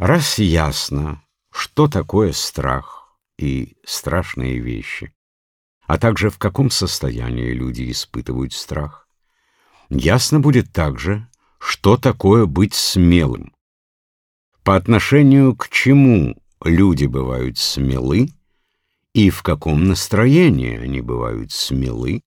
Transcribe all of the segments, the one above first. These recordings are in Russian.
Раз ясно, что такое страх и страшные вещи, а также в каком состоянии люди испытывают страх, ясно будет также, что такое быть смелым, по отношению к чему люди бывают смелы и в каком настроении они бывают смелы,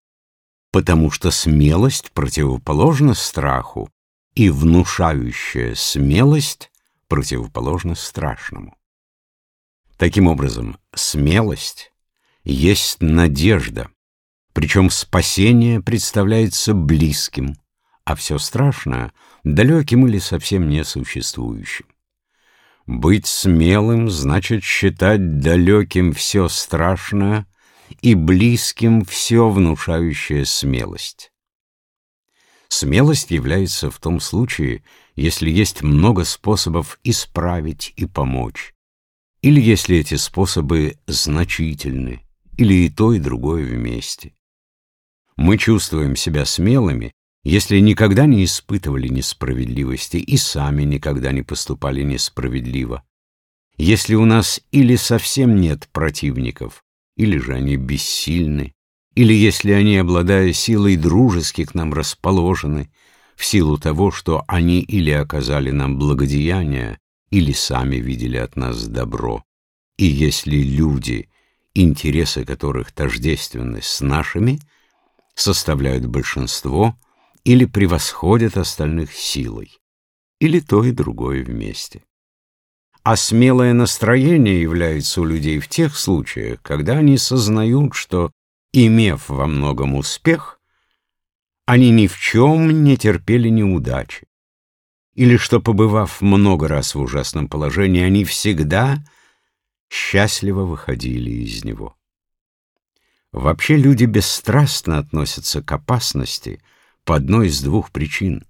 потому что смелость противоположна страху, и внушающая смелость противоположна страшному. Таким образом, смелость есть надежда, причем спасение представляется близким, а все страшное — далеким или совсем несуществующим. Быть смелым значит считать далеким все страшное и близким все внушающее смелость. Смелость является в том случае, если есть много способов исправить и помочь, или если эти способы значительны, или и то, и другое вместе. Мы чувствуем себя смелыми, если никогда не испытывали несправедливости и сами никогда не поступали несправедливо, если у нас или совсем нет противников, или же они бессильны, или если они, обладая силой, дружески к нам расположены, в силу того, что они или оказали нам благодеяние, или сами видели от нас добро, и если люди, интересы которых тождественны с нашими, составляют большинство или превосходят остальных силой, или то и другое вместе. А смелое настроение является у людей в тех случаях, когда они сознают, что, имев во многом успех, они ни в чем не терпели неудачи, или что, побывав много раз в ужасном положении, они всегда счастливо выходили из него. Вообще люди бесстрастно относятся к опасности по одной из двух причин,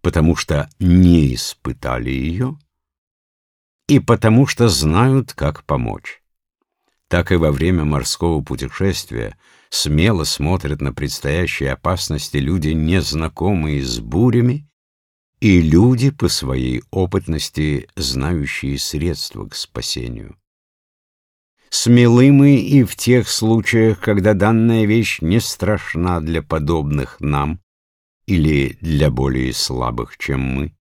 потому что не испытали ее и потому что знают, как помочь. Так и во время морского путешествия смело смотрят на предстоящие опасности люди, незнакомые с бурями, и люди, по своей опытности, знающие средства к спасению. Смелы мы и в тех случаях, когда данная вещь не страшна для подобных нам или для более слабых, чем мы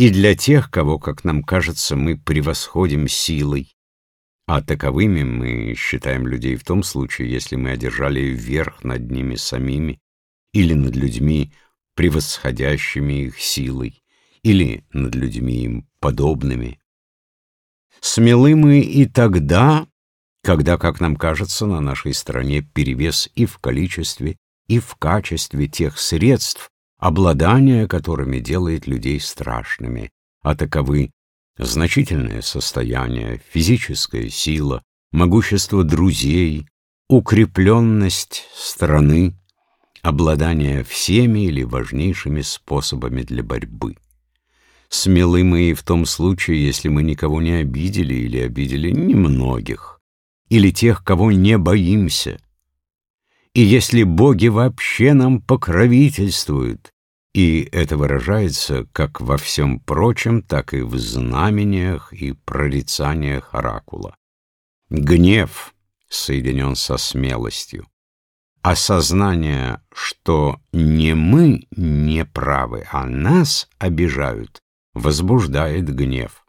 и для тех, кого, как нам кажется, мы превосходим силой, а таковыми мы считаем людей в том случае, если мы одержали верх над ними самими или над людьми, превосходящими их силой, или над людьми им подобными. Смелы мы и тогда, когда, как нам кажется, на нашей стороне перевес и в количестве, и в качестве тех средств, обладание которыми делает людей страшными, а таковы значительное состояние, физическая сила, могущество друзей, укрепленность страны, обладание всеми или важнейшими способами для борьбы. Смелы мы и в том случае, если мы никого не обидели или обидели немногих, или тех, кого не боимся, и если боги вообще нам покровительствуют, и это выражается как во всем прочем, так и в знамениях и прорицаниях оракула. Гнев соединен со смелостью. Осознание, что не мы не правы, а нас обижают, возбуждает гнев.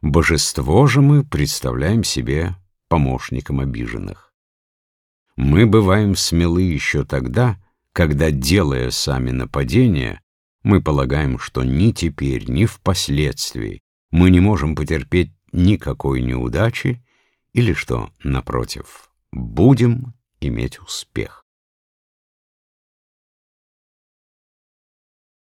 Божество же мы представляем себе помощником обиженных. Мы бываем смелы еще тогда, когда, делая сами нападения, мы полагаем, что ни теперь, ни впоследствии мы не можем потерпеть никакой неудачи или что, напротив, будем иметь успех.